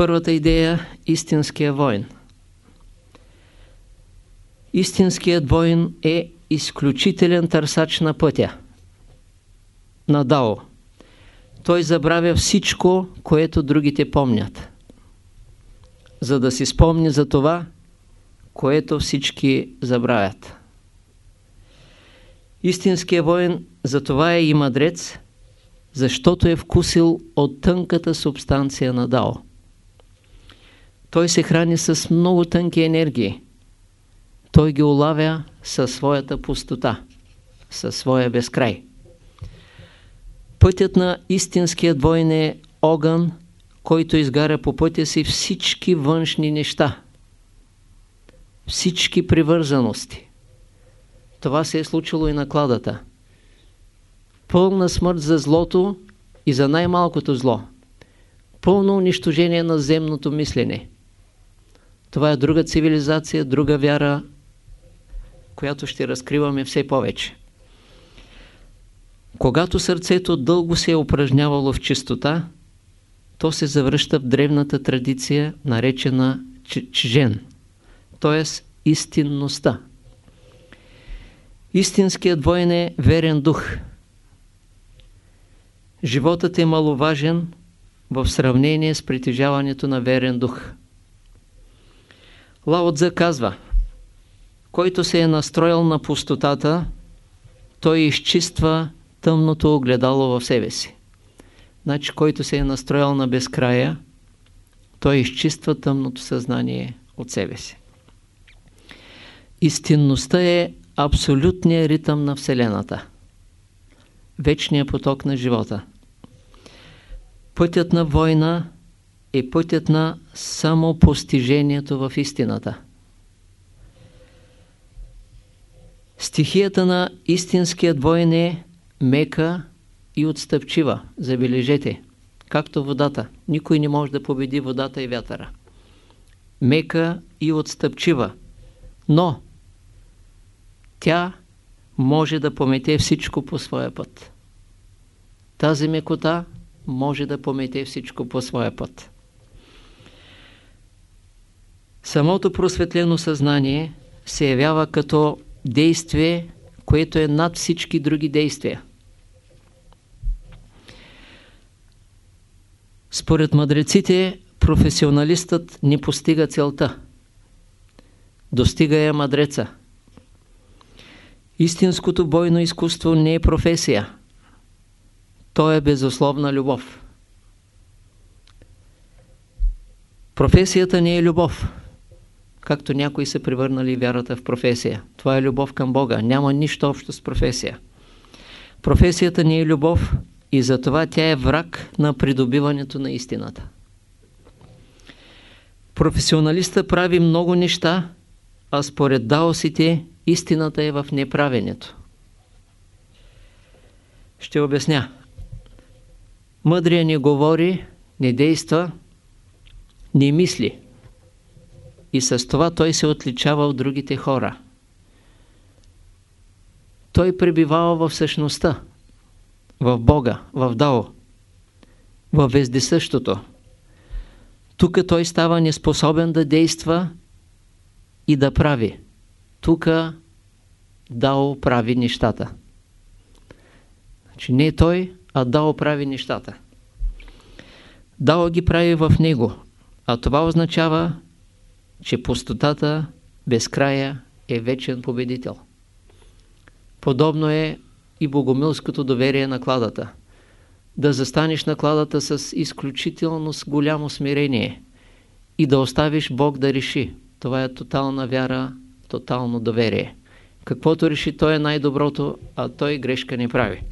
Първата идея – истинския воин. Истинският воин е изключителен търсач на пътя, на Дао. Той забравя всичко, което другите помнят, за да си спомни за това, което всички забравят. Истинският воин затова е и мъдрец, защото е вкусил от тънката субстанция на Дао. Той се храни с много тънки енергии. Той ги улавя със своята пустота, със своя безкрай. Пътят на истинският войн е огън, който изгаря по пътя си всички външни неща, всички привързаности. Това се е случило и на кладата. Пълна смърт за злото и за най-малкото зло. Пълно унищожение на земното мислене. Това е друга цивилизация, друга вяра, която ще разкриваме все повече. Когато сърцето дълго се е упражнявало в чистота, то се завръща в древната традиция, наречена чжен, т.е. истинността. Истинският воин е верен дух. Животът е маловажен в сравнение с притежаването на верен дух. Лао казва, който се е настроил на пустотата, той изчиства тъмното огледало в себе си. Значи, който се е настроил на безкрая, той изчиства тъмното съзнание от себе си. Истинността е абсолютният ритъм на Вселената. Вечният поток на живота. Пътят на война е пътят на самопостижението в истината. Стихията на истинският воин е мека и отстъпчива. Забележете, както водата. Никой не може да победи водата и вятъра. Мека и отстъпчива. Но тя може да помете всичко по своя път. Тази мекота може да помете всичко по своя път. Самото просветлено съзнание се явява като действие, което е над всички други действия. Според мъдреците, професионалистът не постига целта. Достига я мъдреца. Истинското бойно изкуство не е професия. То е безусловна любов. Професията не е любов както някои са превърнали вярата в професия. Това е любов към Бога. Няма нищо общо с професия. Професията ни е любов и затова тя е враг на придобиването на истината. Професионалиста прави много неща, а според даосите истината е в неправенето. Ще обясня. Мъдрия не говори, не действа, не мисли. И с това той се отличава от другите хора. Той пребивава в същността, в Бога, в Дао, в вездесъщото. Тук той става неспособен да действа и да прави. Тук Дао прави нещата. Значи не той, а Дао прави нещата. Дао ги прави в него, а това означава, че пустотата без края е вечен победител. Подобно е и богомилското доверие на кладата. Да застанеш на кладата с изключително с голямо смирение и да оставиш Бог да реши. Това е тотална вяра, тотално доверие. Каквото реши, той е най-доброто, а той грешка не прави.